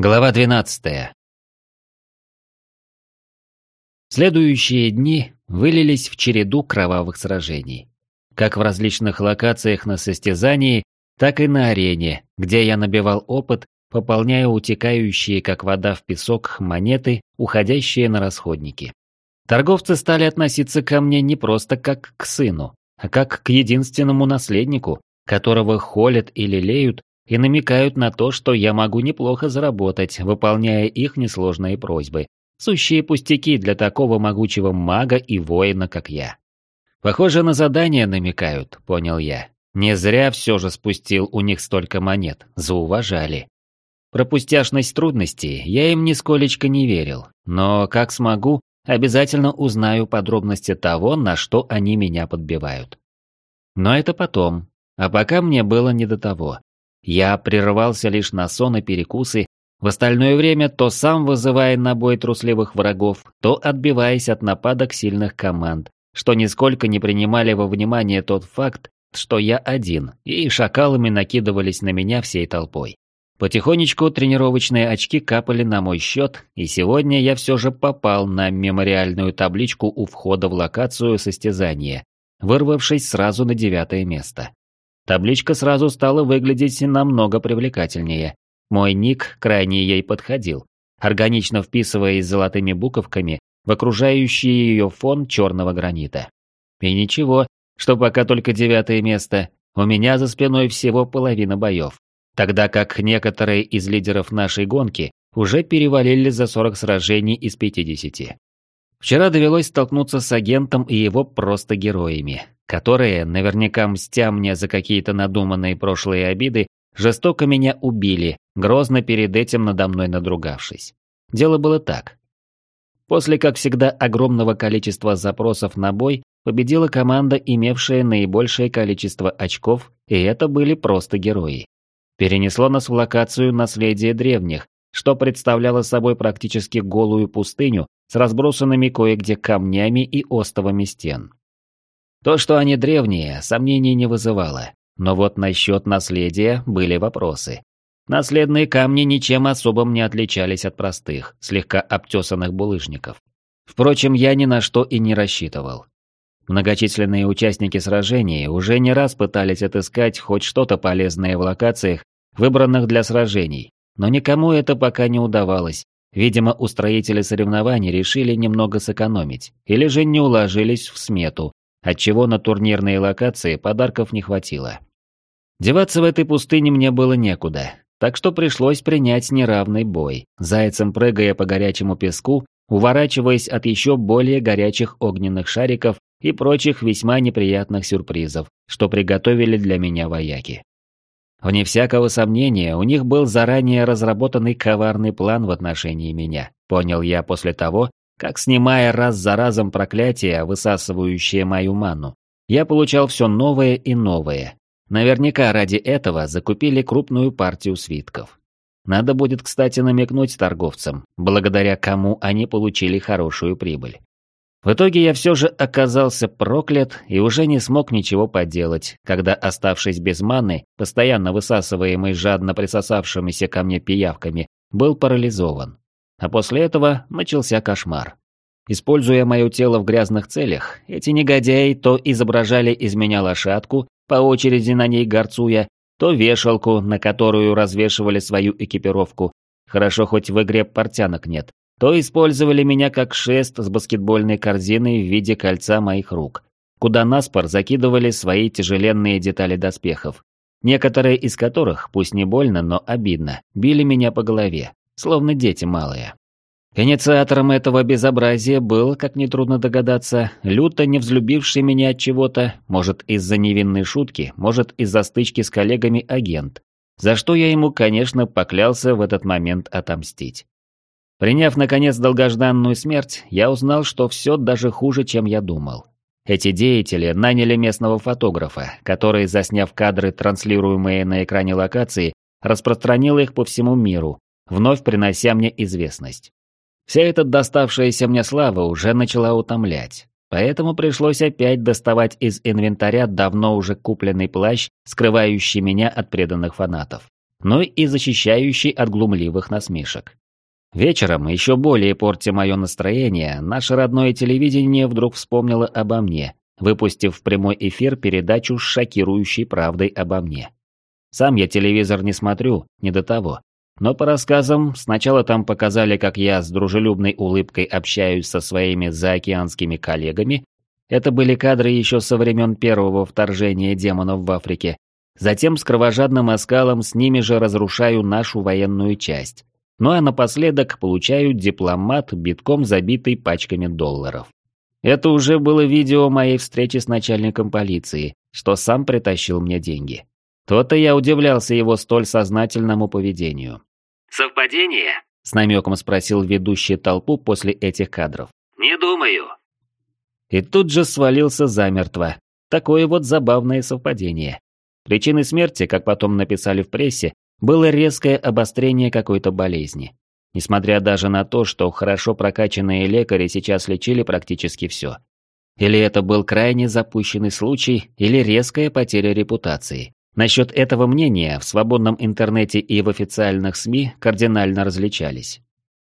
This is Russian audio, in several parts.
Глава 12. Следующие дни вылились в череду кровавых сражений. Как в различных локациях на состязании, так и на арене, где я набивал опыт, пополняя утекающие, как вода в песок, монеты, уходящие на расходники. Торговцы стали относиться ко мне не просто как к сыну, а как к единственному наследнику, которого холят или леют и намекают на то, что я могу неплохо заработать, выполняя их несложные просьбы. Сущие пустяки для такого могучего мага и воина, как я. Похоже, на задание намекают, понял я. Не зря все же спустил у них столько монет, зауважали. Про пустяшность трудностей я им нисколечко не верил, но как смогу, обязательно узнаю подробности того, на что они меня подбивают. Но это потом, а пока мне было не до того. Я прерывался лишь на сон и перекусы, в остальное время то сам вызывая на бой трусливых врагов, то отбиваясь от нападок сильных команд, что нисколько не принимали во внимание тот факт, что я один, и шакалами накидывались на меня всей толпой. Потихонечку тренировочные очки капали на мой счет, и сегодня я все же попал на мемориальную табличку у входа в локацию состязания, вырвавшись сразу на девятое место. Табличка сразу стала выглядеть намного привлекательнее. Мой ник крайне ей подходил, органично вписываясь золотыми буковками в окружающий ее фон черного гранита. И ничего, что пока только девятое место, у меня за спиной всего половина боев, тогда как некоторые из лидеров нашей гонки уже перевалили за 40 сражений из 50. Вчера довелось столкнуться с агентом и его просто героями, которые, наверняка мстя мне за какие-то надуманные прошлые обиды, жестоко меня убили, грозно перед этим надо мной надругавшись. Дело было так. После, как всегда, огромного количества запросов на бой, победила команда, имевшая наибольшее количество очков, и это были просто герои. Перенесло нас в локацию наследия древних, что представляло собой практически голую пустыню с разбросанными кое-где камнями и остовами стен. То, что они древние, сомнений не вызывало. Но вот насчет наследия были вопросы. Наследные камни ничем особым не отличались от простых, слегка обтесанных булыжников. Впрочем, я ни на что и не рассчитывал. Многочисленные участники сражений уже не раз пытались отыскать хоть что-то полезное в локациях, выбранных для сражений, но никому это пока не удавалось. Видимо, устроители соревнований решили немного сэкономить, или же не уложились в смету, отчего на турнирные локации подарков не хватило. Деваться в этой пустыне мне было некуда, так что пришлось принять неравный бой, зайцем прыгая по горячему песку, уворачиваясь от еще более горячих огненных шариков и прочих весьма неприятных сюрпризов, что приготовили для меня вояки. Вне всякого сомнения, у них был заранее разработанный коварный план в отношении меня, понял я после того, как снимая раз за разом проклятия, высасывающие мою ману, я получал все новое и новое. Наверняка ради этого закупили крупную партию свитков. Надо будет, кстати, намекнуть торговцам, благодаря кому они получили хорошую прибыль. В итоге я все же оказался проклят и уже не смог ничего поделать, когда, оставшись без маны, постоянно высасываемый жадно присосавшимися ко мне пиявками, был парализован. А после этого начался кошмар. Используя мое тело в грязных целях, эти негодяи то изображали из меня лошадку, по очереди на ней горцуя, то вешалку, на которую развешивали свою экипировку. Хорошо, хоть в игре портянок нет. То использовали меня как шест с баскетбольной корзиной в виде кольца моих рук, куда наспор закидывали свои тяжеленные детали доспехов. Некоторые из которых, пусть не больно, но обидно, били меня по голове словно дети малые. Инициатором этого безобразия был, как нетрудно догадаться, люто не взлюбивший меня от чего-то, может из-за невинной шутки, может из-за стычки с коллегами агент, за что я ему, конечно, поклялся в этот момент отомстить. Приняв, наконец, долгожданную смерть, я узнал, что все даже хуже, чем я думал. Эти деятели наняли местного фотографа, который, засняв кадры, транслируемые на экране локации, распространил их по всему миру, вновь принося мне известность. Вся эта доставшаяся мне слава уже начала утомлять, поэтому пришлось опять доставать из инвентаря давно уже купленный плащ, скрывающий меня от преданных фанатов. но и защищающий от глумливых насмешек. Вечером, еще более портя мое настроение, наше родное телевидение вдруг вспомнило обо мне, выпустив в прямой эфир передачу с шокирующей правдой обо мне. Сам я телевизор не смотрю, не до того. Но по рассказам, сначала там показали, как я с дружелюбной улыбкой общаюсь со своими заокеанскими коллегами. Это были кадры еще со времен первого вторжения демонов в Африке. Затем с кровожадным оскалом с ними же разрушаю нашу военную часть. Ну а напоследок получаю дипломат, битком забитый пачками долларов. Это уже было видео моей встречи с начальником полиции, что сам притащил мне деньги. То-то я удивлялся его столь сознательному поведению. «Совпадение?» — с намеком спросил ведущий толпу после этих кадров. «Не думаю». И тут же свалился замертво. Такое вот забавное совпадение. Причиной смерти, как потом написали в прессе, было резкое обострение какой-то болезни. Несмотря даже на то, что хорошо прокачанные лекари сейчас лечили практически все. Или это был крайне запущенный случай, или резкая потеря репутации. Насчет этого мнения в свободном интернете и в официальных СМИ кардинально различались.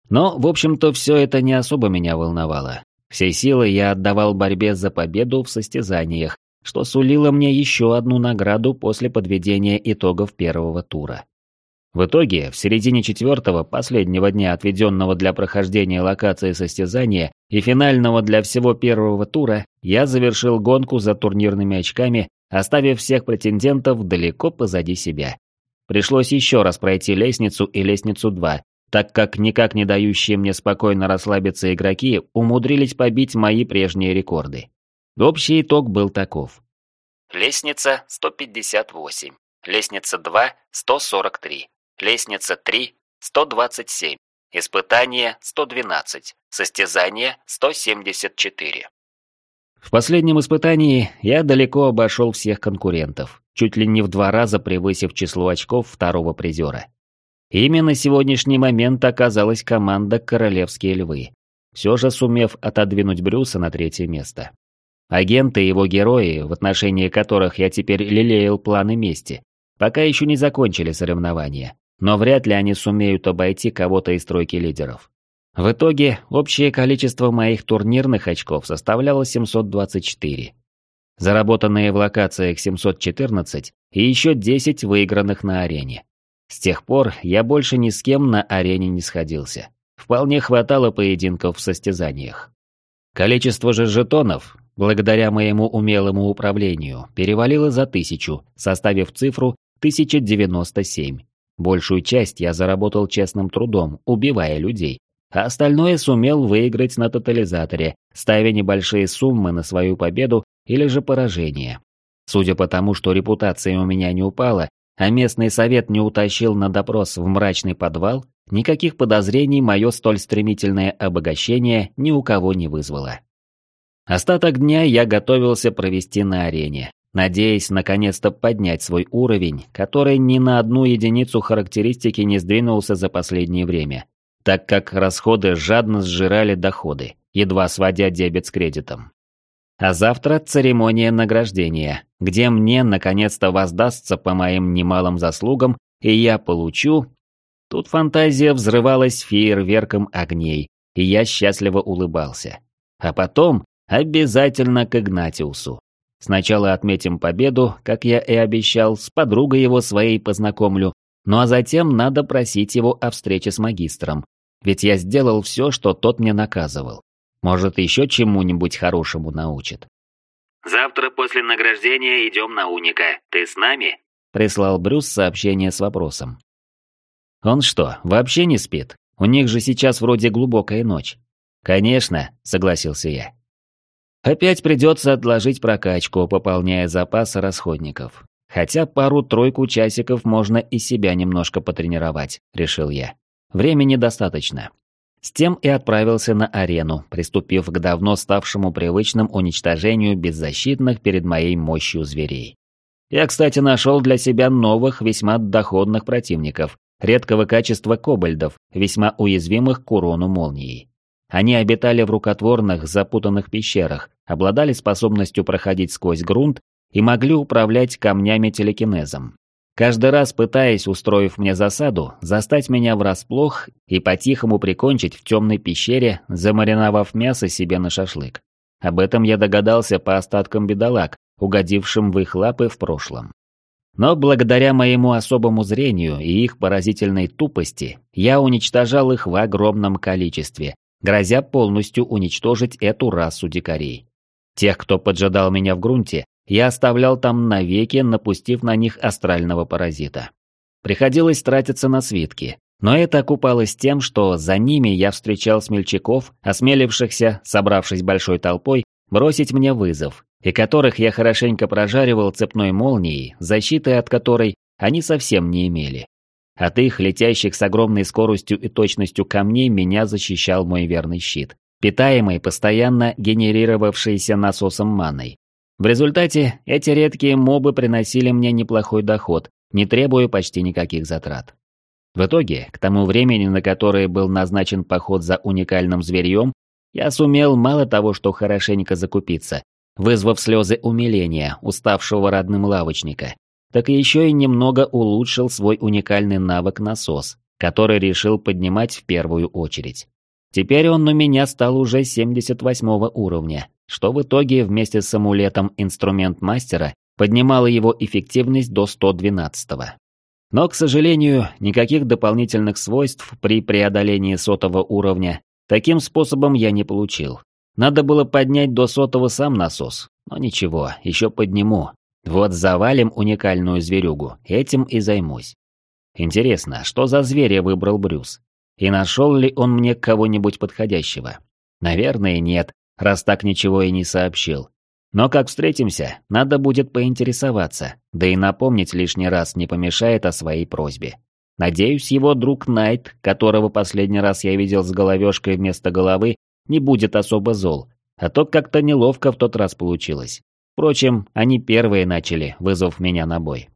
Но, в общем-то, все это не особо меня волновало. Всей силы я отдавал борьбе за победу в состязаниях, что сулило мне еще одну награду после подведения итогов первого тура. В итоге, в середине четвертого, последнего дня, отведенного для прохождения локации состязания и финального для всего первого тура, я завершил гонку за турнирными очками оставив всех претендентов далеко позади себя. Пришлось еще раз пройти лестницу и лестницу 2, так как никак не дающие мне спокойно расслабиться игроки умудрились побить мои прежние рекорды. Общий итог был таков. Лестница 158, лестница 2 143, лестница 3 127, испытание 112, состязание 174. В последнем испытании я далеко обошел всех конкурентов, чуть ли не в два раза превысив число очков второго призера. Именно сегодняшний момент оказалась команда «Королевские львы», все же сумев отодвинуть Брюса на третье место. Агенты и его герои, в отношении которых я теперь лелеял планы мести, пока еще не закончили соревнования, но вряд ли они сумеют обойти кого-то из тройки лидеров. В итоге, общее количество моих турнирных очков составляло 724. Заработанные в локациях 714 и еще 10 выигранных на арене. С тех пор я больше ни с кем на арене не сходился. Вполне хватало поединков в состязаниях. Количество же жетонов, благодаря моему умелому управлению, перевалило за тысячу, составив цифру 1097. Большую часть я заработал честным трудом, убивая людей, а остальное сумел выиграть на тотализаторе, ставя небольшие суммы на свою победу или же поражение. Судя по тому, что репутация у меня не упала, а местный совет не утащил на допрос в мрачный подвал, никаких подозрений мое столь стремительное обогащение ни у кого не вызвало. Остаток дня я готовился провести на арене, надеясь наконец-то поднять свой уровень, который ни на одну единицу характеристики не сдвинулся за последнее время так как расходы жадно сжирали доходы, едва сводя дебет с кредитом. А завтра церемония награждения, где мне наконец-то воздастся по моим немалым заслугам, и я получу... Тут фантазия взрывалась фейерверком огней, и я счастливо улыбался. А потом обязательно к Игнатиусу. Сначала отметим победу, как я и обещал, с подругой его своей познакомлю, ну а затем надо просить его о встрече с магистром, ведь я сделал все, что тот мне наказывал. Может, еще чему-нибудь хорошему научит. «Завтра после награждения идем на Уника. Ты с нами?» Прислал Брюс сообщение с вопросом. «Он что, вообще не спит? У них же сейчас вроде глубокая ночь». «Конечно», — согласился я. «Опять придется отложить прокачку, пополняя запасы расходников. Хотя пару-тройку часиков можно и себя немножко потренировать», — решил я. Времени достаточно. С тем и отправился на арену, приступив к давно ставшему привычным уничтожению беззащитных перед моей мощью зверей. Я, кстати, нашел для себя новых, весьма доходных противников, редкого качества кобальдов, весьма уязвимых к урону молнией. Они обитали в рукотворных, запутанных пещерах, обладали способностью проходить сквозь грунт и могли управлять камнями телекинезом. Каждый раз пытаясь, устроив мне засаду, застать меня врасплох и по-тихому прикончить в темной пещере, замариновав мясо себе на шашлык. Об этом я догадался по остаткам бедолаг, угодившим в их лапы в прошлом. Но благодаря моему особому зрению и их поразительной тупости, я уничтожал их в огромном количестве, грозя полностью уничтожить эту расу дикарей. Тех, кто поджидал меня в грунте, я оставлял там навеки, напустив на них астрального паразита. Приходилось тратиться на свитки, но это окупалось тем, что за ними я встречал смельчаков, осмелившихся, собравшись большой толпой, бросить мне вызов, и которых я хорошенько прожаривал цепной молнией, защиты от которой они совсем не имели. От их, летящих с огромной скоростью и точностью камней, меня защищал мой верный щит, питаемый, постоянно генерировавшийся насосом маной. В результате эти редкие мобы приносили мне неплохой доход, не требуя почти никаких затрат. В итоге, к тому времени, на которое был назначен поход за уникальным зверьем, я сумел мало того, что хорошенько закупиться, вызвав слезы умиления уставшего родным лавочника, так еще и немного улучшил свой уникальный навык насос, который решил поднимать в первую очередь. Теперь он у меня стал уже 78 уровня, что в итоге вместе с амулетом инструмент мастера поднимало его эффективность до 112 -го. Но, к сожалению, никаких дополнительных свойств при преодолении сотого уровня таким способом я не получил. Надо было поднять до сотого сам насос, но ничего, еще подниму. Вот завалим уникальную зверюгу, этим и займусь. Интересно, что за зверя выбрал Брюс? И нашел ли он мне кого-нибудь подходящего? Наверное, нет, раз так ничего и не сообщил. Но как встретимся, надо будет поинтересоваться, да и напомнить лишний раз не помешает о своей просьбе. Надеюсь, его друг Найт, которого последний раз я видел с головешкой вместо головы, не будет особо зол, а то как-то неловко в тот раз получилось. Впрочем, они первые начали, вызвав меня на бой.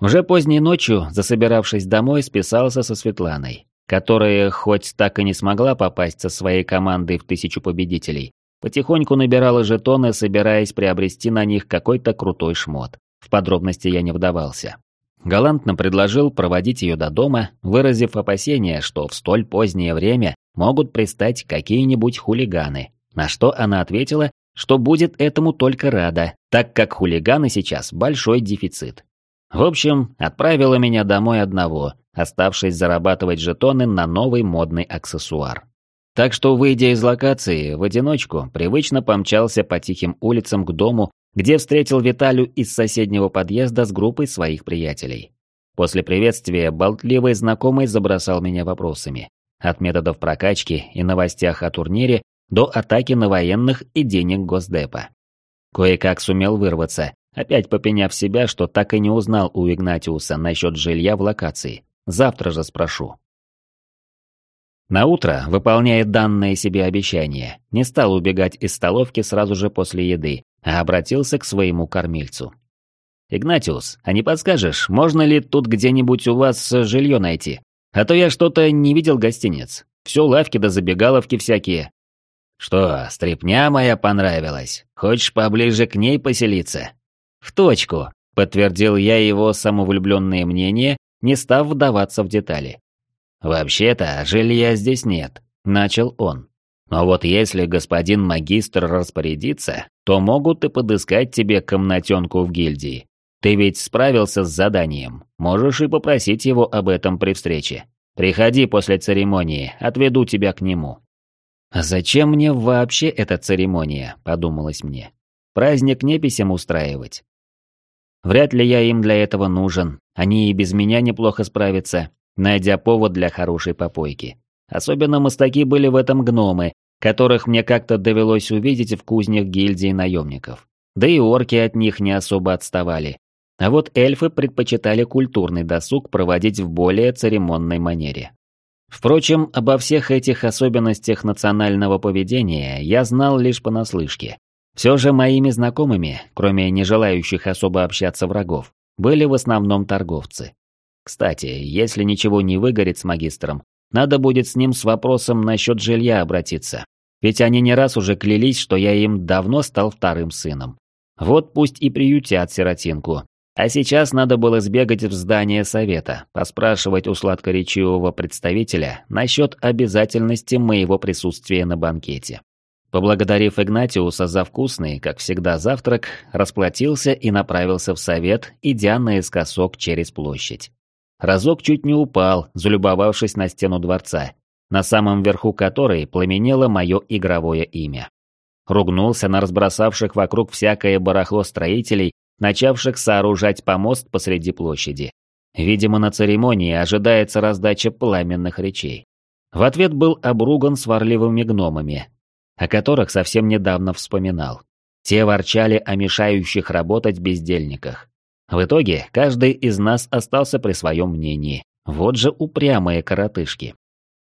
Уже поздней ночью, засобиравшись домой, списался со Светланой, которая хоть так и не смогла попасть со своей командой в тысячу победителей, потихоньку набирала жетоны, собираясь приобрести на них какой-то крутой шмот. В подробности я не вдавался. Галантно предложил проводить ее до дома, выразив опасение, что в столь позднее время могут пристать какие-нибудь хулиганы, на что она ответила, что будет этому только рада, так как хулиганы сейчас большой дефицит. В общем, отправила меня домой одного, оставшись зарабатывать жетоны на новый модный аксессуар. Так что, выйдя из локации, в одиночку привычно помчался по тихим улицам к дому, где встретил Виталю из соседнего подъезда с группой своих приятелей. После приветствия болтливый знакомый забросал меня вопросами. От методов прокачки и новостях о турнире до атаки на военных и денег Госдепа. Кое-как сумел вырваться, опять попеняв себя, что так и не узнал у Игнатиуса насчет жилья в локации. Завтра же спрошу. На утро, выполняя данное себе обещание, не стал убегать из столовки сразу же после еды, а обратился к своему кормильцу. «Игнатиус, а не подскажешь, можно ли тут где-нибудь у вас жилье найти? А то я что-то не видел гостиниц. Все лавки да забегаловки всякие». «Что, стрепня моя понравилась? Хочешь поближе к ней поселиться?» «В точку», — подтвердил я его самовлюбленное мнение, не став вдаваться в детали. «Вообще-то, жилья здесь нет», — начал он. «Но вот если господин магистр распорядится, то могут и подыскать тебе комнатенку в гильдии. Ты ведь справился с заданием, можешь и попросить его об этом при встрече. Приходи после церемонии, отведу тебя к нему». «А зачем мне вообще эта церемония?» – подумалось мне. «Праздник неписям устраивать. Вряд ли я им для этого нужен, они и без меня неплохо справятся, найдя повод для хорошей попойки. Особенно мастаки были в этом гномы, которых мне как-то довелось увидеть в кузнях гильдии наемников. Да и орки от них не особо отставали. А вот эльфы предпочитали культурный досуг проводить в более церемонной манере. Впрочем, обо всех этих особенностях национального поведения я знал лишь понаслышке. Все же моими знакомыми, кроме не желающих особо общаться врагов, были в основном торговцы. Кстати, если ничего не выгорит с магистром, надо будет с ним с вопросом насчет жилья обратиться. Ведь они не раз уже клялись, что я им давно стал вторым сыном. Вот пусть и приютят сиротинку, А сейчас надо было сбегать в здание совета, поспрашивать у сладкоречивого представителя насчет обязательности моего присутствия на банкете. Поблагодарив Игнатиуса за вкусный, как всегда, завтрак, расплатился и направился в совет, идя наискосок через площадь. Разок чуть не упал, залюбовавшись на стену дворца, на самом верху которой пламенело мое игровое имя. Ругнулся на разбросавших вокруг всякое барахло строителей, начавших сооружать помост посреди площади. Видимо, на церемонии ожидается раздача пламенных речей. В ответ был обруган сварливыми гномами, о которых совсем недавно вспоминал. Те ворчали о мешающих работать бездельниках. В итоге каждый из нас остался при своем мнении. Вот же упрямые коротышки.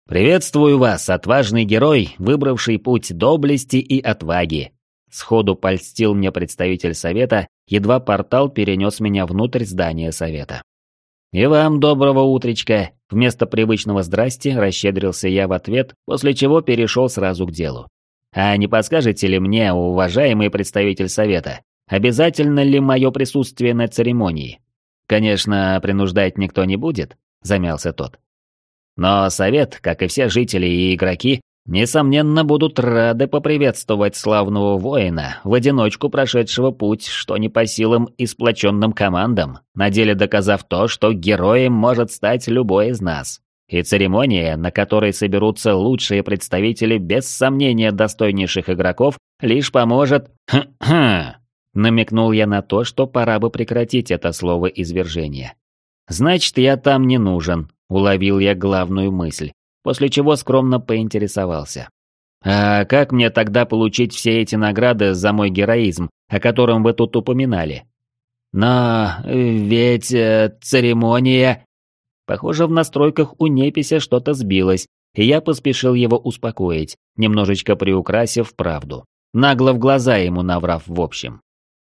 «Приветствую вас, отважный герой, выбравший путь доблести и отваги!» Сходу польстил мне представитель совета, едва портал перенес меня внутрь здания совета. «И вам доброго утречка!» Вместо привычного «здрасти» расщедрился я в ответ, после чего перешел сразу к делу. «А не подскажете ли мне, уважаемый представитель совета, обязательно ли мое присутствие на церемонии?» «Конечно, принуждать никто не будет», — замялся тот. Но совет, как и все жители и игроки, несомненно будут рады поприветствовать славного воина, в одиночку прошедшего путь, что не по силам и сплоченным командам, на деле доказав то, что героем может стать любой из нас. И церемония, на которой соберутся лучшие представители без сомнения достойнейших игроков, лишь поможет... Намекнул я на то, что пора бы прекратить это слово извержения. Значит, я там не нужен, Уловил я главную мысль, после чего скромно поинтересовался. «А как мне тогда получить все эти награды за мой героизм, о котором вы тут упоминали?» «Но ведь э, церемония...» Похоже, в настройках у Непися что-то сбилось, и я поспешил его успокоить, немножечко приукрасив правду, нагло в глаза ему наврав в общем.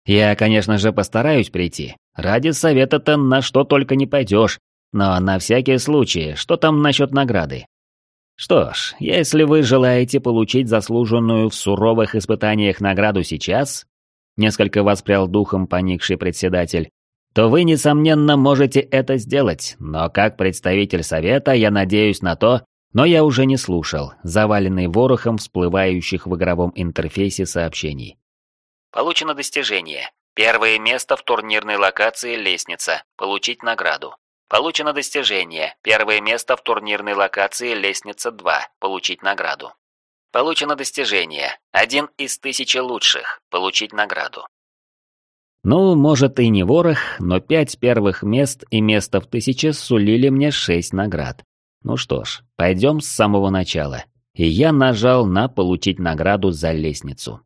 «Я, конечно же, постараюсь прийти. Ради совета-то на что только не пойдешь, но на всякий случай, что там насчет награды? Что ж, если вы желаете получить заслуженную в суровых испытаниях награду сейчас, несколько воспрял духом поникший председатель, то вы, несомненно, можете это сделать, но как представитель совета я надеюсь на то, но я уже не слушал, заваленный ворохом всплывающих в игровом интерфейсе сообщений. Получено достижение. Первое место в турнирной локации «Лестница». Получить награду. Получено достижение. Первое место в турнирной локации «Лестница 2». Получить награду. Получено достижение. Один из тысячи лучших. Получить награду. Ну, может и не ворох, но пять первых мест и место в тысяче сулили мне шесть наград. Ну что ж, пойдем с самого начала. И я нажал на «Получить награду за лестницу».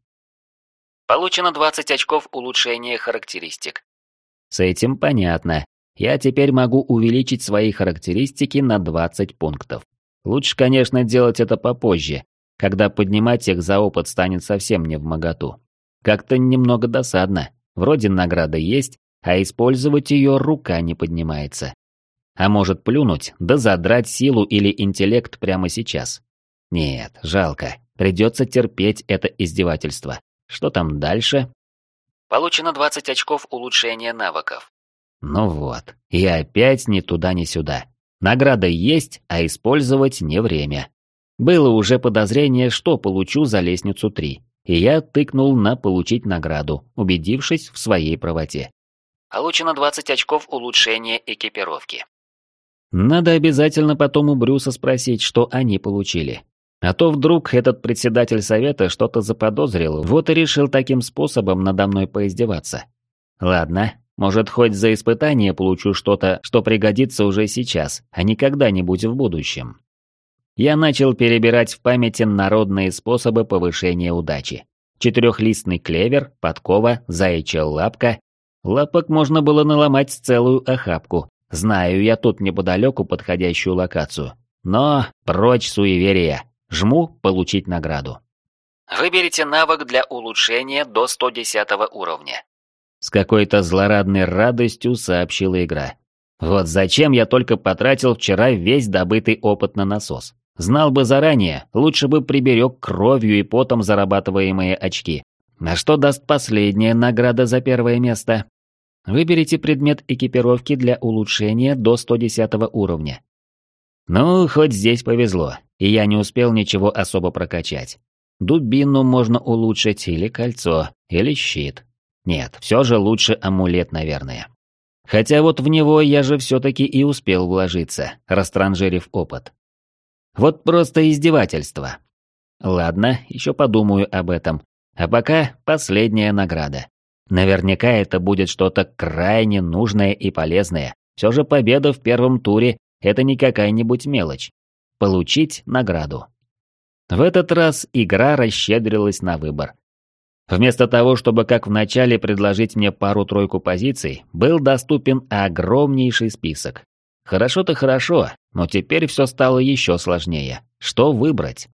Получено 20 очков улучшения характеристик. С этим понятно я теперь могу увеличить свои характеристики на 20 пунктов. Лучше, конечно, делать это попозже, когда поднимать их за опыт станет совсем не в моготу. Как-то немного досадно. Вроде награда есть, а использовать ее рука не поднимается. А может плюнуть, да задрать силу или интеллект прямо сейчас. Нет, жалко. Придется терпеть это издевательство. Что там дальше? Получено 20 очков улучшения навыков. Ну вот, и опять ни туда, ни сюда. Награда есть, а использовать не время. Было уже подозрение, что получу за лестницу 3, и я тыкнул на «получить награду», убедившись в своей правоте. Получено 20 очков улучшения экипировки. Надо обязательно потом у Брюса спросить, что они получили. А то вдруг этот председатель совета что-то заподозрил, вот и решил таким способом надо мной поиздеваться. Ладно, может, хоть за испытание получу что-то, что пригодится уже сейчас, а не когда-нибудь в будущем. Я начал перебирать в памяти народные способы повышения удачи. Четырехлистный клевер, подкова, заячья лапка. Лапок можно было наломать целую охапку. Знаю я тут неподалеку подходящую локацию. Но прочь суеверия. Жму «Получить награду». Выберите навык для улучшения до 110 уровня. С какой-то злорадной радостью сообщила игра. Вот зачем я только потратил вчера весь добытый опыт на насос. Знал бы заранее, лучше бы приберег кровью и потом зарабатываемые очки. На что даст последняя награда за первое место? Выберите предмет экипировки для улучшения до 110 уровня. Ну, хоть здесь повезло, и я не успел ничего особо прокачать. Дубину можно улучшить, или кольцо, или щит. Нет, все же лучше амулет, наверное. Хотя вот в него я же все-таки и успел вложиться, растранжирив опыт. Вот просто издевательство. Ладно, еще подумаю об этом. А пока последняя награда. Наверняка это будет что-то крайне нужное и полезное. Все же победа в первом туре – это не какая-нибудь мелочь. Получить награду. В этот раз игра расщедрилась на выбор. Вместо того, чтобы как в начале предложить мне пару-тройку позиций, был доступен огромнейший список. Хорошо-то хорошо, но теперь все стало еще сложнее. Что выбрать?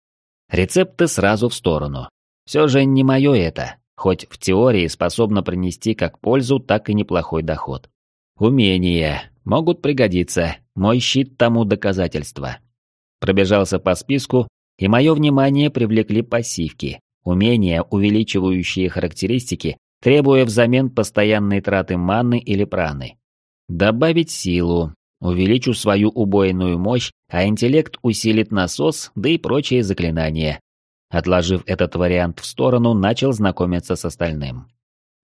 Рецепты сразу в сторону. Все же не мое это, хоть в теории способно принести как пользу, так и неплохой доход. Умения могут пригодиться, мой щит тому доказательство. Пробежался по списку, и мое внимание привлекли пассивки, умения, увеличивающие характеристики, требуя взамен постоянной траты маны или праны. Добавить силу, увеличу свою убойную мощь, а интеллект усилит насос, да и прочие заклинания. Отложив этот вариант в сторону, начал знакомиться с остальным.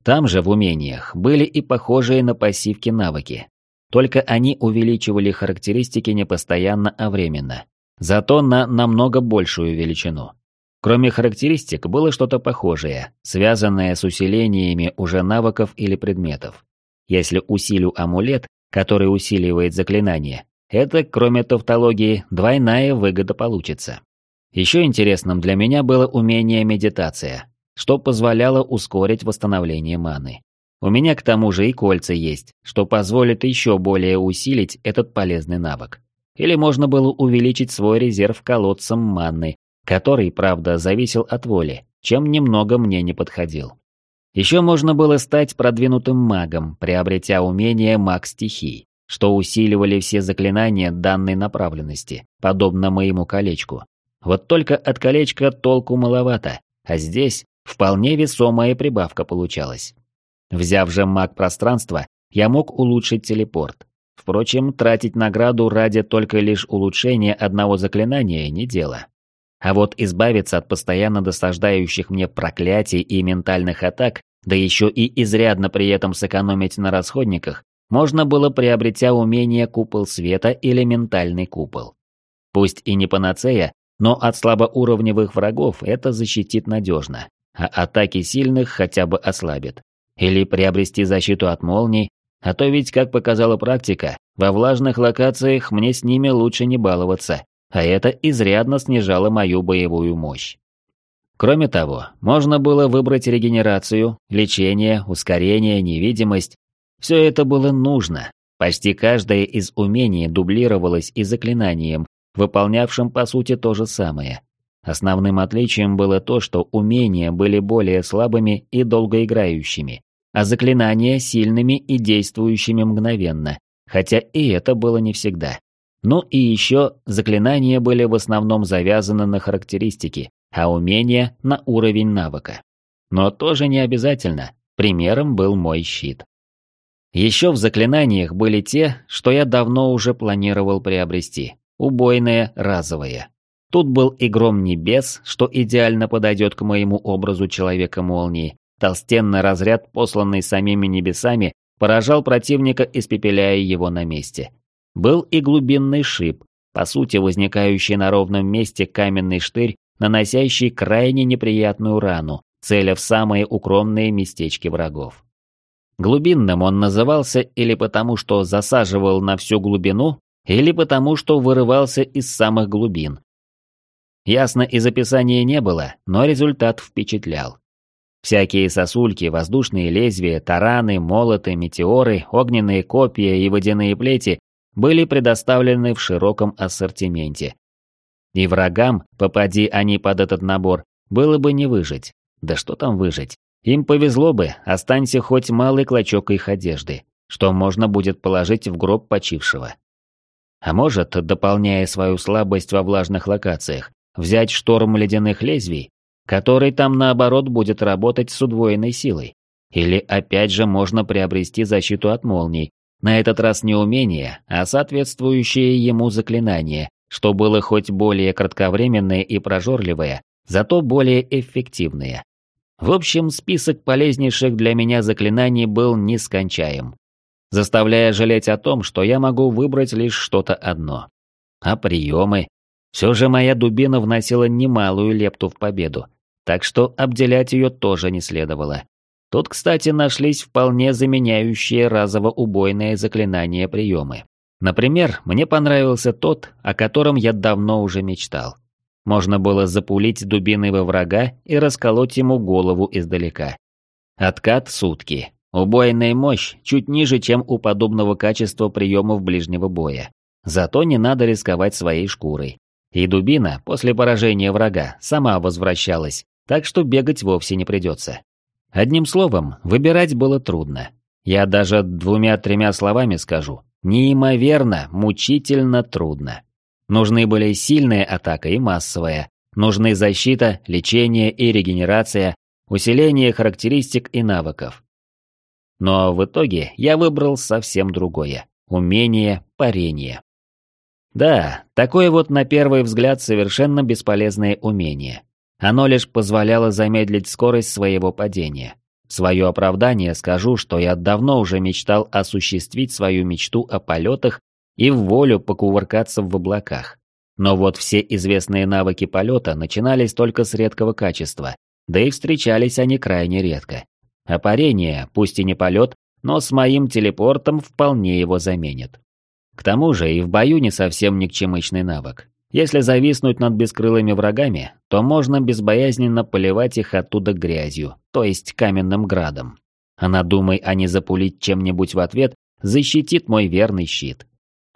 Там же в умениях были и похожие на пассивки навыки. Только они увеличивали характеристики не постоянно, а временно. Зато на намного большую величину. Кроме характеристик было что-то похожее, связанное с усилениями уже навыков или предметов. Если усилю амулет, который усиливает заклинание, это, кроме тавтологии, двойная выгода получится. Еще интересным для меня было умение медитация, что позволяло ускорить восстановление маны. У меня к тому же и кольца есть, что позволит еще более усилить этот полезный навык. Или можно было увеличить свой резерв колодцем маны, который, правда, зависел от воли, чем немного мне не подходил. Еще можно было стать продвинутым магом, приобретя умение маг стихий, что усиливали все заклинания данной направленности, подобно моему колечку, вот только от колечка толку маловато, а здесь вполне весомая прибавка получалась. Взяв же маг пространства, я мог улучшить телепорт. Впрочем, тратить награду ради только лишь улучшения одного заклинания не дело. А вот избавиться от постоянно досаждающих мне проклятий и ментальных атак, да еще и изрядно при этом сэкономить на расходниках, можно было приобретя умение купол света или ментальный купол. Пусть и не панацея, но от слабоуровневых врагов это защитит надежно, а атаки сильных хотя бы ослабит. Или приобрести защиту от молний, а то ведь, как показала практика, во влажных локациях мне с ними лучше не баловаться, а это изрядно снижало мою боевую мощь. Кроме того, можно было выбрать регенерацию, лечение, ускорение, невидимость. Все это было нужно. Почти каждое из умений дублировалось и заклинанием, выполнявшим по сути то же самое. Основным отличием было то, что умения были более слабыми и долгоиграющими, а заклинания сильными и действующими мгновенно, хотя и это было не всегда. Ну и еще заклинания были в основном завязаны на характеристики, а умения на уровень навыка. Но тоже не обязательно, примером был мой щит. Еще в заклинаниях были те, что я давно уже планировал приобрести убойное, разовое. Тут и игром небес, что идеально подойдет к моему образу Человека-молнии. Толстенный разряд, посланный самими небесами, поражал противника, испепеляя его на месте. Был и глубинный шип, по сути возникающий на ровном месте каменный штырь, наносящий крайне неприятную рану, целя в самые укромные местечки врагов. Глубинным он назывался или потому, что засаживал на всю глубину, или потому, что вырывался из самых глубин. Ясно из описания не было, но результат впечатлял. Всякие сосульки, воздушные лезвия, тараны, молоты, метеоры, огненные копья и водяные плети были предоставлены в широком ассортименте. И врагам, попади они под этот набор, было бы не выжить. Да что там выжить? Им повезло бы, останься хоть малый клочок их одежды, что можно будет положить в гроб почившего. А может, дополняя свою слабость во влажных локациях, взять шторм ледяных лезвий, который там наоборот будет работать с удвоенной силой. Или опять же можно приобрести защиту от молний, на этот раз не умение, а соответствующее ему заклинание, что было хоть более кратковременное и прожорливое, зато более эффективное. В общем, список полезнейших для меня заклинаний был нескончаем, заставляя жалеть о том, что я могу выбрать лишь что-то одно. А приемы? Все же моя дубина вносила немалую лепту в победу, так что обделять ее тоже не следовало. Тут, кстати, нашлись вполне заменяющие разово-убойные заклинания приемы. Например, мне понравился тот, о котором я давно уже мечтал. Можно было запулить дубиной во врага и расколоть ему голову издалека. Откат сутки. Убойная мощь чуть ниже, чем у подобного качества приемов ближнего боя. Зато не надо рисковать своей шкурой. И дубина после поражения врага сама возвращалась, так что бегать вовсе не придется. Одним словом, выбирать было трудно. Я даже двумя-тремя словами скажу. Неимоверно, мучительно трудно. Нужны были сильная атака и массовая. Нужны защита, лечение и регенерация, усиление характеристик и навыков. Но в итоге я выбрал совсем другое. Умение парения. Да, такое вот на первый взгляд совершенно бесполезное умение. Оно лишь позволяло замедлить скорость своего падения. В свое оправдание скажу, что я давно уже мечтал осуществить свою мечту о полетах и в волю покувыркаться в облаках. Но вот все известные навыки полета начинались только с редкого качества, да и встречались они крайне редко. А парение, пусть и не полет, но с моим телепортом вполне его заменит. К тому же и в бою не совсем никчемычный навык. Если зависнуть над бескрылыми врагами, то можно безбоязненно поливать их оттуда грязью, то есть каменным градом. А надумай они запулить чем-нибудь в ответ, защитит мой верный щит.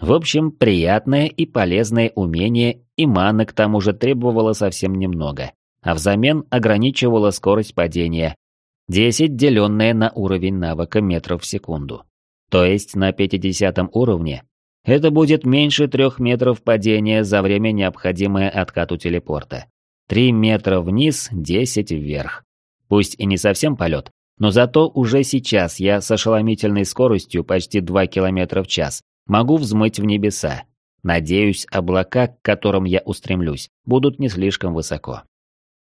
В общем, приятное и полезное умение, и маны к тому же требовало совсем немного, а взамен ограничивало скорость падения. 10 деленное на уровень навыка метров в секунду. То есть на 50 уровне это будет меньше трех метров падения за время, необходимое откату телепорта. Три метра вниз, десять вверх. Пусть и не совсем полет, но зато уже сейчас я с ошеломительной скоростью почти 2 км в час могу взмыть в небеса. Надеюсь, облака, к которым я устремлюсь, будут не слишком высоко.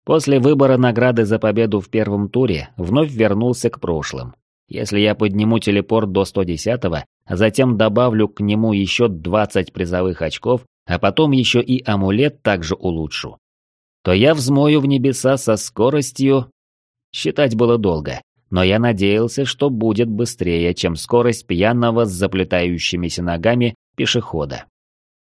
После выбора награды за победу в первом туре вновь вернулся к прошлым. Если я подниму телепорт до 110-го, а затем добавлю к нему еще 20 призовых очков, а потом еще и амулет также улучшу, то я взмою в небеса со скоростью... Считать было долго, но я надеялся, что будет быстрее, чем скорость пьяного с заплетающимися ногами пешехода.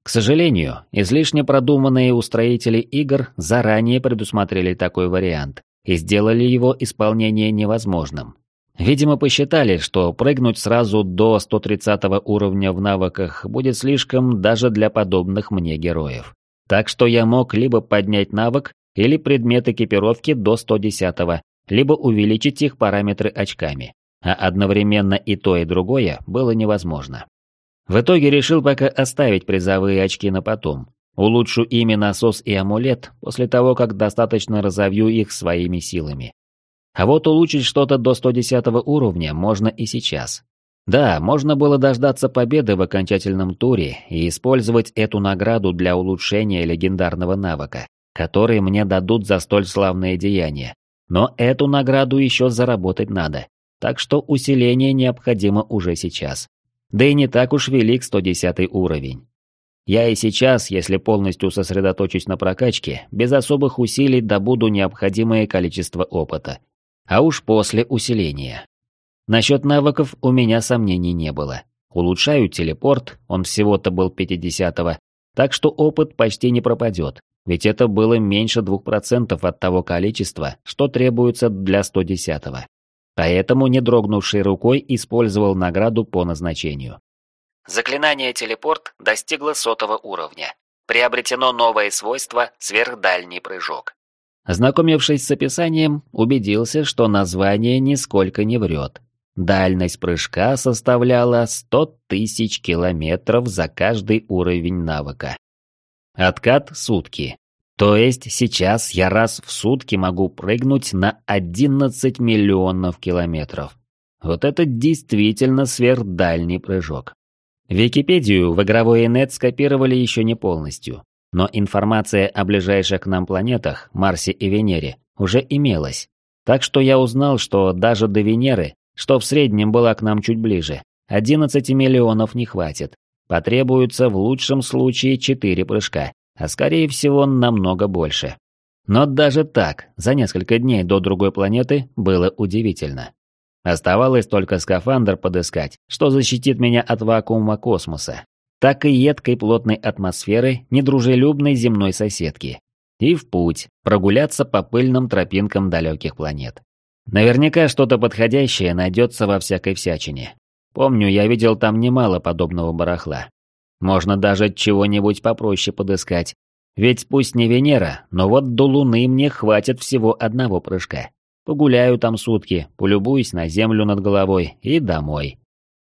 К сожалению, излишне продуманные устроители игр заранее предусмотрели такой вариант и сделали его исполнение невозможным. Видимо, посчитали, что прыгнуть сразу до 130 уровня в навыках будет слишком даже для подобных мне героев. Так что я мог либо поднять навык или предмет экипировки до 110, либо увеличить их параметры очками. А одновременно и то, и другое было невозможно. В итоге решил пока оставить призовые очки на потом. Улучшу ими насос и амулет после того, как достаточно разовью их своими силами. А вот улучшить что-то до 110 уровня можно и сейчас. Да, можно было дождаться победы в окончательном туре и использовать эту награду для улучшения легендарного навыка, который мне дадут за столь славное деяние. Но эту награду еще заработать надо, так что усиление необходимо уже сейчас. Да и не так уж велик 110 уровень. Я и сейчас, если полностью сосредоточусь на прокачке, без особых усилий добуду необходимое количество опыта, а уж после усиления. Насчет навыков у меня сомнений не было. Улучшаю телепорт, он всего-то был 50-го, так что опыт почти не пропадет, ведь это было меньше 2% от того количества, что требуется для 110-го. Поэтому, не дрогнувшей рукой, использовал награду по назначению. Заклинание «Телепорт» достигло сотого уровня. Приобретено новое свойство «Сверхдальний прыжок». Ознакомившись с описанием, убедился, что название нисколько не врет. Дальность прыжка составляла 100 тысяч километров за каждый уровень навыка. Откат – сутки. То есть сейчас я раз в сутки могу прыгнуть на 11 миллионов километров. Вот это действительно сверхдальний прыжок. Википедию в игровой инет скопировали еще не полностью, но информация о ближайших к нам планетах, Марсе и Венере, уже имелась. Так что я узнал, что даже до Венеры, что в среднем была к нам чуть ближе, 11 миллионов не хватит. Потребуется в лучшем случае 4 прыжка, а скорее всего намного больше. Но даже так, за несколько дней до другой планеты, было удивительно. Оставалось только скафандр подыскать, что защитит меня от вакуума космоса, так и едкой плотной атмосферы недружелюбной земной соседки. И в путь, прогуляться по пыльным тропинкам далеких планет. Наверняка что-то подходящее найдется во всякой всячине. Помню, я видел там немало подобного барахла. Можно даже чего-нибудь попроще подыскать. Ведь пусть не Венера, но вот до Луны мне хватит всего одного прыжка. Погуляю там сутки, полюбуюсь на землю над головой и домой.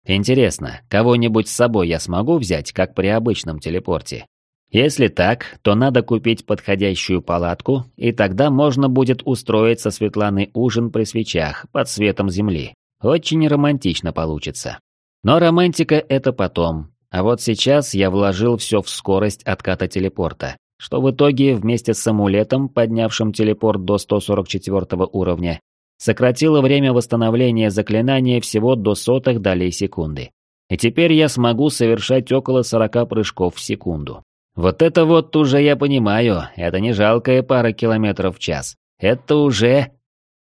Интересно, кого-нибудь с собой я смогу взять, как при обычном телепорте? Если так, то надо купить подходящую палатку, и тогда можно будет устроить со Светланой ужин при свечах под светом земли. Очень романтично получится. Но романтика это потом. А вот сейчас я вложил все в скорость отката телепорта что в итоге вместе с амулетом, поднявшим телепорт до 144 уровня, сократило время восстановления заклинания всего до сотых долей секунды. И теперь я смогу совершать около 40 прыжков в секунду. Вот это вот уже я понимаю, это не жалкая пара километров в час. Это уже...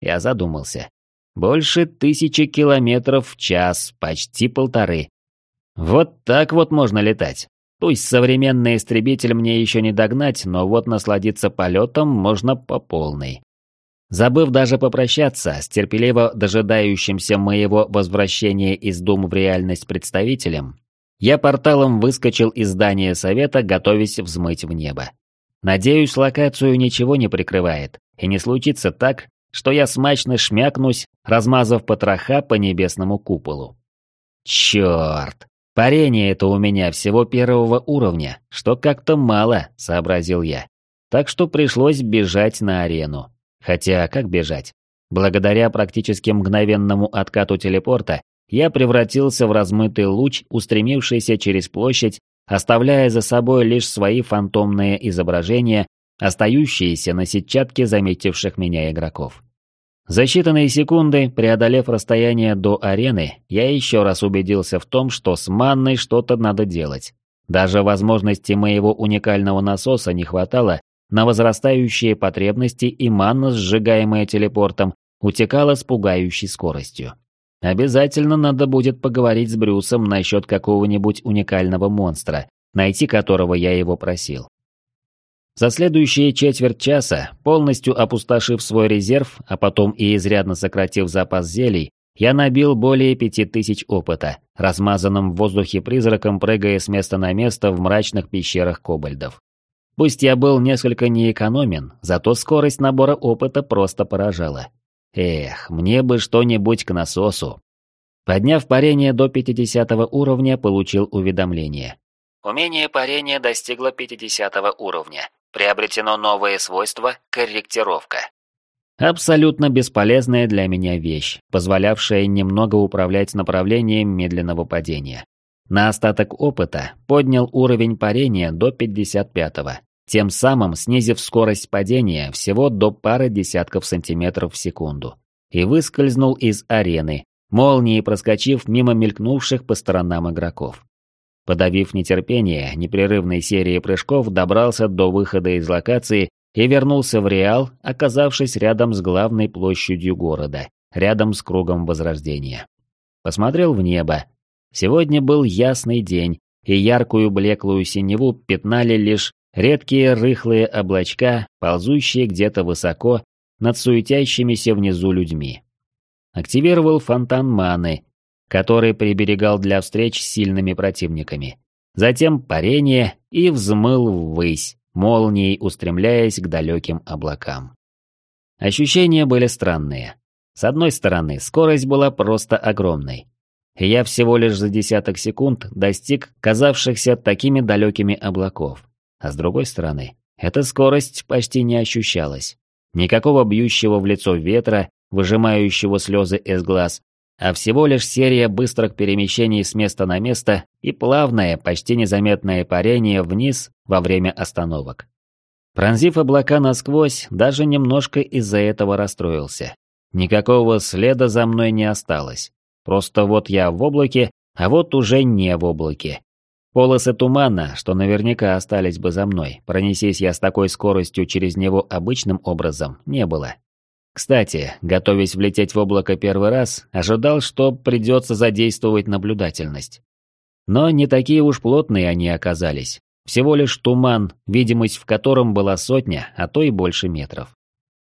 Я задумался. Больше тысячи километров в час, почти полторы. Вот так вот можно летать. Пусть современный истребитель мне еще не догнать, но вот насладиться полетом можно по полной. Забыв даже попрощаться с терпеливо дожидающимся моего возвращения из Дум в реальность представителем, я порталом выскочил из здания совета, готовясь взмыть в небо. Надеюсь, локацию ничего не прикрывает, и не случится так, что я смачно шмякнусь, размазав потроха по небесному куполу. Черт! Парение это у меня всего первого уровня, что как-то мало, сообразил я. Так что пришлось бежать на арену. Хотя, как бежать? Благодаря практически мгновенному откату телепорта, я превратился в размытый луч, устремившийся через площадь, оставляя за собой лишь свои фантомные изображения, остающиеся на сетчатке заметивших меня игроков. За считанные секунды, преодолев расстояние до арены, я еще раз убедился в том, что с манной что-то надо делать. Даже возможности моего уникального насоса не хватало на возрастающие потребности, и манна, сжигаемая телепортом, утекала с пугающей скоростью. Обязательно надо будет поговорить с Брюсом насчет какого-нибудь уникального монстра, найти которого я его просил. За следующие четверть часа, полностью опустошив свой резерв, а потом и изрядно сократив запас зелий, я набил более пяти тысяч опыта, размазанным в воздухе призраком, прыгая с места на место в мрачных пещерах кобальдов. Пусть я был несколько неэкономен, зато скорость набора опыта просто поражала. Эх, мне бы что-нибудь к насосу. Подняв парение до 50 уровня, получил уведомление. Умение парения достигло 50 уровня. Приобретено новое свойство – корректировка. Абсолютно бесполезная для меня вещь, позволявшая немного управлять направлением медленного падения. На остаток опыта поднял уровень парения до 55-го, тем самым снизив скорость падения всего до пары десятков сантиметров в секунду. И выскользнул из арены, молнией проскочив мимо мелькнувших по сторонам игроков. Подавив нетерпение непрерывной серии прыжков, добрался до выхода из локации и вернулся в Реал, оказавшись рядом с главной площадью города, рядом с кругом Возрождения. Посмотрел в небо. Сегодня был ясный день, и яркую блеклую синеву пятнали лишь редкие рыхлые облачка, ползущие где-то высоко над суетящимися внизу людьми. Активировал фонтан маны, который приберегал для встреч с сильными противниками. Затем парение и взмыл ввысь, молнией устремляясь к далеким облакам. Ощущения были странные. С одной стороны, скорость была просто огромной. Я всего лишь за десяток секунд достиг казавшихся такими далекими облаков. А с другой стороны, эта скорость почти не ощущалась. Никакого бьющего в лицо ветра, выжимающего слезы из глаз, а всего лишь серия быстрых перемещений с места на место и плавное, почти незаметное парение вниз во время остановок. Пронзив облака насквозь, даже немножко из-за этого расстроился. Никакого следа за мной не осталось. Просто вот я в облаке, а вот уже не в облаке. Полосы тумана, что наверняка остались бы за мной, пронесись я с такой скоростью через него обычным образом, не было. Кстати, готовясь влететь в облако первый раз, ожидал, что придется задействовать наблюдательность. Но не такие уж плотные они оказались. Всего лишь туман, видимость в котором была сотня, а то и больше метров.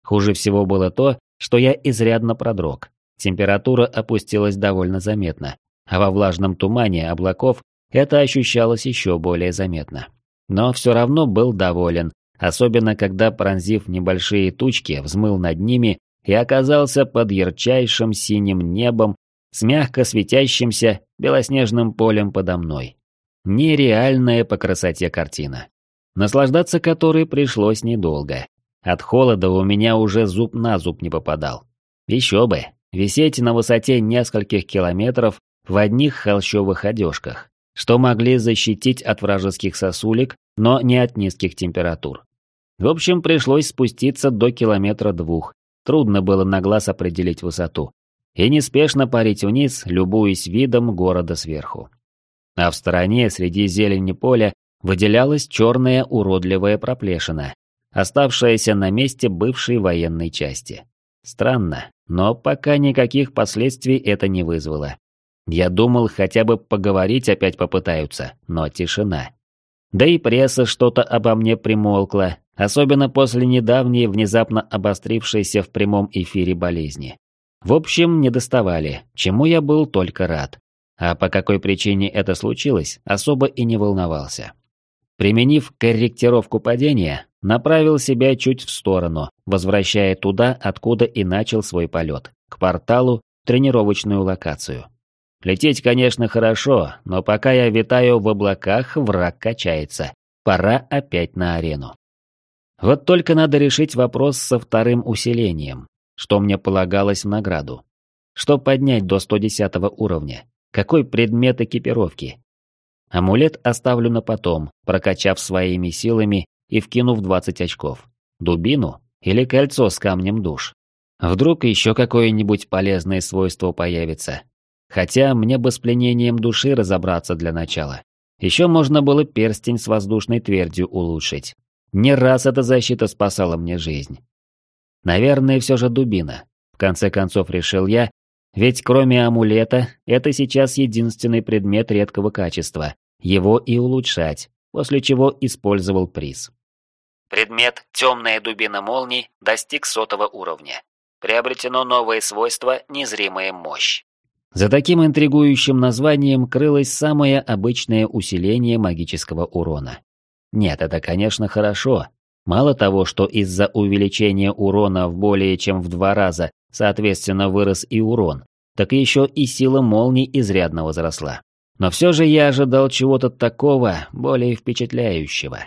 Хуже всего было то, что я изрядно продрог. Температура опустилась довольно заметно, а во влажном тумане облаков это ощущалось еще более заметно. Но все равно был доволен, особенно когда, пронзив небольшие тучки, взмыл над ними и оказался под ярчайшим синим небом с мягко светящимся белоснежным полем подо мной. Нереальная по красоте картина. Наслаждаться которой пришлось недолго. От холода у меня уже зуб на зуб не попадал. Еще бы, висеть на высоте нескольких километров в одних холщовых одежках, что могли защитить от вражеских сосулек, но не от низких температур. В общем, пришлось спуститься до километра двух. Трудно было на глаз определить высоту. И неспешно парить вниз, любуясь видом города сверху. А в стороне, среди зелени поля, выделялась черная уродливая проплешина, оставшаяся на месте бывшей военной части. Странно, но пока никаких последствий это не вызвало. Я думал, хотя бы поговорить опять попытаются, но тишина. Да и пресса что-то обо мне примолкла, особенно после недавней внезапно обострившейся в прямом эфире болезни. В общем, не доставали, чему я был только рад. А по какой причине это случилось, особо и не волновался. Применив корректировку падения, направил себя чуть в сторону, возвращая туда, откуда и начал свой полет, к порталу, тренировочную локацию. Лететь, конечно, хорошо, но пока я витаю в облаках, враг качается. Пора опять на арену. Вот только надо решить вопрос со вторым усилением, что мне полагалось в награду. Что поднять до 110 уровня? Какой предмет экипировки? Амулет оставлю на потом, прокачав своими силами и вкинув 20 очков. Дубину или кольцо с камнем душ? Вдруг еще какое-нибудь полезное свойство появится, Хотя мне бы с пленением души разобраться для начала. Еще можно было перстень с воздушной твердью улучшить. Не раз эта защита спасала мне жизнь. Наверное, все же дубина. В конце концов решил я, ведь кроме амулета, это сейчас единственный предмет редкого качества. Его и улучшать, после чего использовал приз. Предмет «Темная дубина молний» достиг сотого уровня. Приобретено новое свойство «Незримая мощь». За таким интригующим названием крылось самое обычное усиление магического урона. Нет, это, конечно, хорошо. Мало того, что из-за увеличения урона в более чем в два раза, соответственно, вырос и урон, так еще и сила молний изрядно возросла. Но все же я ожидал чего-то такого, более впечатляющего.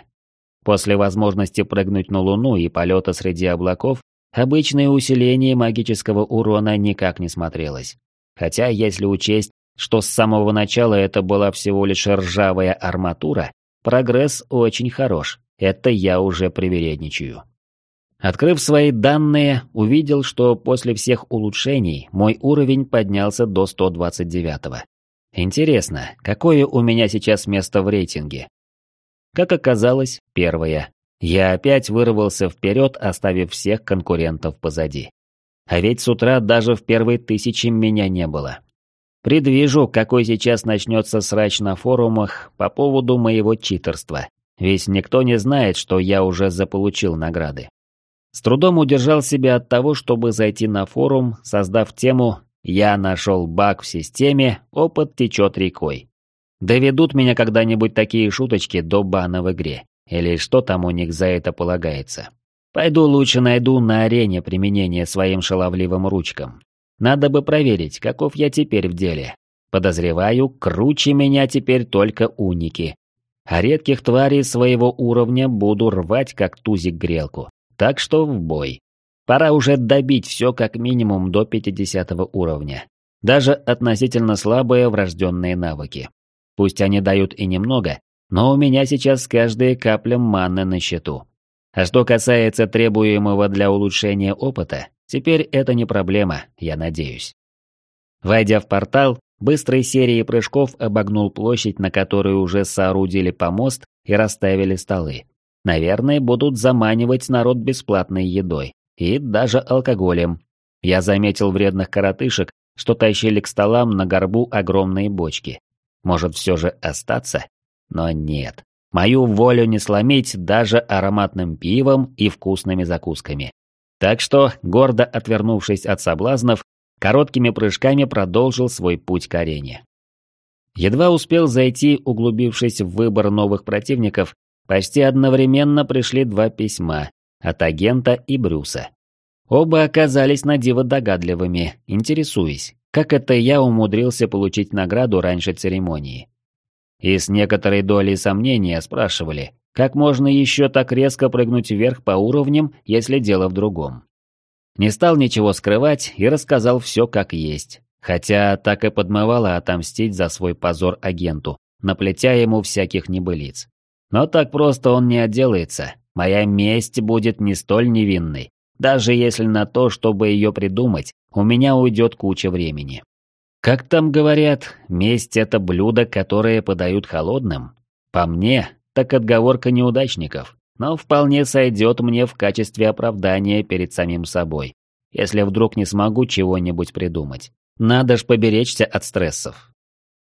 После возможности прыгнуть на Луну и полета среди облаков, обычное усиление магического урона никак не смотрелось. Хотя, если учесть, что с самого начала это была всего лишь ржавая арматура, прогресс очень хорош. Это я уже привередничаю. Открыв свои данные, увидел, что после всех улучшений мой уровень поднялся до 129-го. Интересно, какое у меня сейчас место в рейтинге? Как оказалось, первое. Я опять вырвался вперед, оставив всех конкурентов позади. А ведь с утра даже в первой тысяче меня не было. Предвижу, какой сейчас начнется срач на форумах по поводу моего читерства. Ведь никто не знает, что я уже заполучил награды. С трудом удержал себя от того, чтобы зайти на форум, создав тему «Я нашел баг в системе, опыт течет рекой». Доведут меня когда-нибудь такие шуточки до бана в игре, или что там у них за это полагается. Пойду лучше найду на арене применение своим шаловливым ручкам. Надо бы проверить, каков я теперь в деле. Подозреваю, круче меня теперь только уники. а редких тварей своего уровня буду рвать как тузик грелку. Так что в бой. Пора уже добить все как минимум до 50 уровня. Даже относительно слабые врожденные навыки. Пусть они дают и немного, но у меня сейчас каждая капля маны на счету. А что касается требуемого для улучшения опыта, теперь это не проблема, я надеюсь. Войдя в портал, быстрой серией прыжков обогнул площадь, на которой уже соорудили помост и расставили столы. Наверное, будут заманивать народ бесплатной едой. И даже алкоголем. Я заметил вредных коротышек, что тащили к столам на горбу огромные бочки. Может, все же остаться? Но нет. Мою волю не сломить даже ароматным пивом и вкусными закусками. Так что, гордо отвернувшись от соблазнов, короткими прыжками продолжил свой путь к арене. Едва успел зайти, углубившись в выбор новых противников, почти одновременно пришли два письма от агента и Брюса. Оба оказались на диво догадливыми, интересуясь, как это я умудрился получить награду раньше церемонии. И с некоторой долей сомнения спрашивали, как можно еще так резко прыгнуть вверх по уровням, если дело в другом. Не стал ничего скрывать и рассказал все как есть, хотя так и подмывало отомстить за свой позор агенту, наплетя ему всяких небылиц. Но так просто он не отделается, моя месть будет не столь невинной, даже если на то, чтобы ее придумать, у меня уйдет куча времени. Как там говорят, месть – это блюдо, которое подают холодным? По мне, так отговорка неудачников, но вполне сойдет мне в качестве оправдания перед самим собой, если вдруг не смогу чего-нибудь придумать. Надо ж поберечься от стрессов.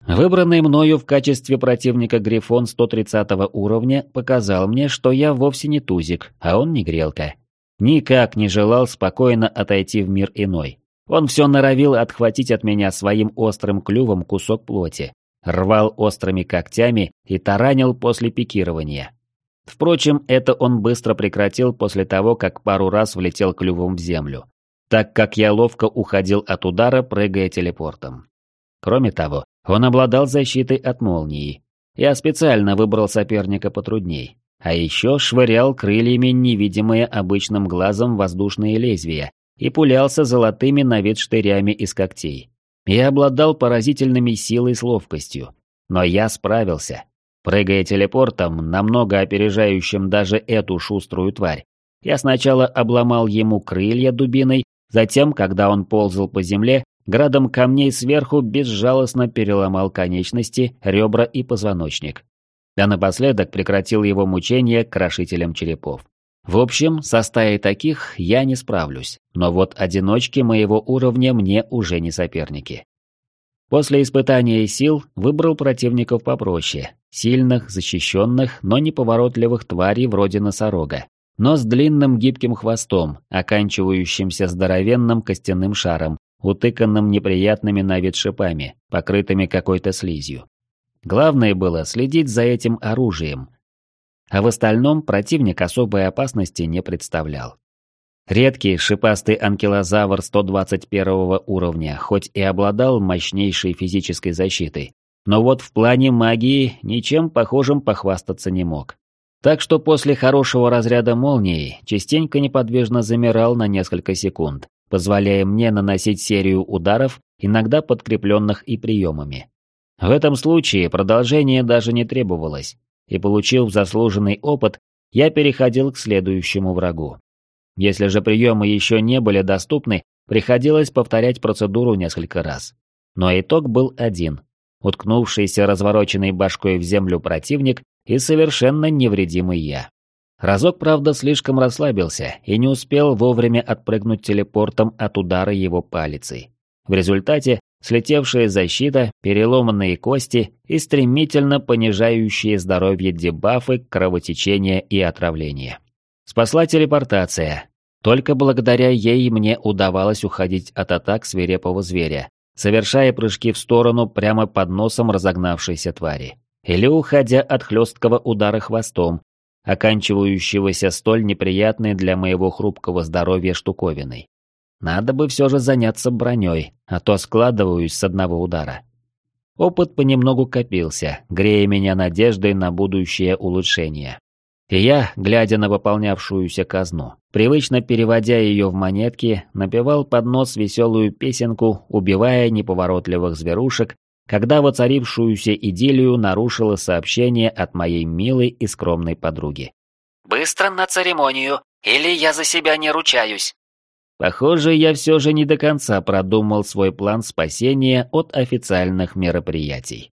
Выбранный мною в качестве противника Грифон 130 уровня показал мне, что я вовсе не тузик, а он не грелка. Никак не желал спокойно отойти в мир иной. Он все норовил отхватить от меня своим острым клювом кусок плоти, рвал острыми когтями и таранил после пикирования. Впрочем, это он быстро прекратил после того, как пару раз влетел клювом в землю, так как я ловко уходил от удара, прыгая телепортом. Кроме того, он обладал защитой от молнии. Я специально выбрал соперника потрудней. А еще швырял крыльями невидимые обычным глазом воздушные лезвия и пулялся золотыми на вид штырями из когтей. Я обладал поразительными силой и ловкостью. Но я справился. Прыгая телепортом, намного опережающим даже эту шуструю тварь, я сначала обломал ему крылья дубиной, затем, когда он ползал по земле, градом камней сверху безжалостно переломал конечности, ребра и позвоночник а напоследок прекратил его мучения крошителем черепов. В общем, со стаей таких я не справлюсь, но вот одиночки моего уровня мне уже не соперники. После испытания сил выбрал противников попроще, сильных, защищенных, но неповоротливых тварей вроде носорога, но с длинным гибким хвостом, оканчивающимся здоровенным костяным шаром, утыканным неприятными на вид шипами, покрытыми какой-то слизью. Главное было следить за этим оружием. А в остальном противник особой опасности не представлял. Редкий шипастый анкилозавр 121 уровня хоть и обладал мощнейшей физической защитой, но вот в плане магии ничем похожим похвастаться не мог. Так что после хорошего разряда молнии частенько неподвижно замирал на несколько секунд, позволяя мне наносить серию ударов, иногда подкрепленных и приемами. В этом случае продолжение даже не требовалось, и получив заслуженный опыт, я переходил к следующему врагу. Если же приемы еще не были доступны, приходилось повторять процедуру несколько раз. Но итог был один. Уткнувшийся развороченной башкой в землю противник и совершенно невредимый я. Разок, правда, слишком расслабился и не успел вовремя отпрыгнуть телепортом от удара его палицей. В результате слетевшая защита, переломанные кости и стремительно понижающие здоровье дебафы, кровотечения и отравления. Спасла телепортация. Только благодаря ей мне удавалось уходить от атак свирепого зверя, совершая прыжки в сторону прямо под носом разогнавшейся твари. Или уходя от хлесткого удара хвостом, оканчивающегося столь неприятной для моего хрупкого здоровья штуковиной. Надо бы все же заняться броней, а то складываюсь с одного удара. Опыт понемногу копился, грея меня надеждой на будущее улучшение. И я, глядя на пополнявшуюся казну, привычно переводя ее в монетки, напевал под нос веселую песенку, убивая неповоротливых зверушек, когда воцарившуюся идиллию нарушило сообщение от моей милой и скромной подруги. «Быстро на церемонию, или я за себя не ручаюсь». Похоже, я все же не до конца продумал свой план спасения от официальных мероприятий.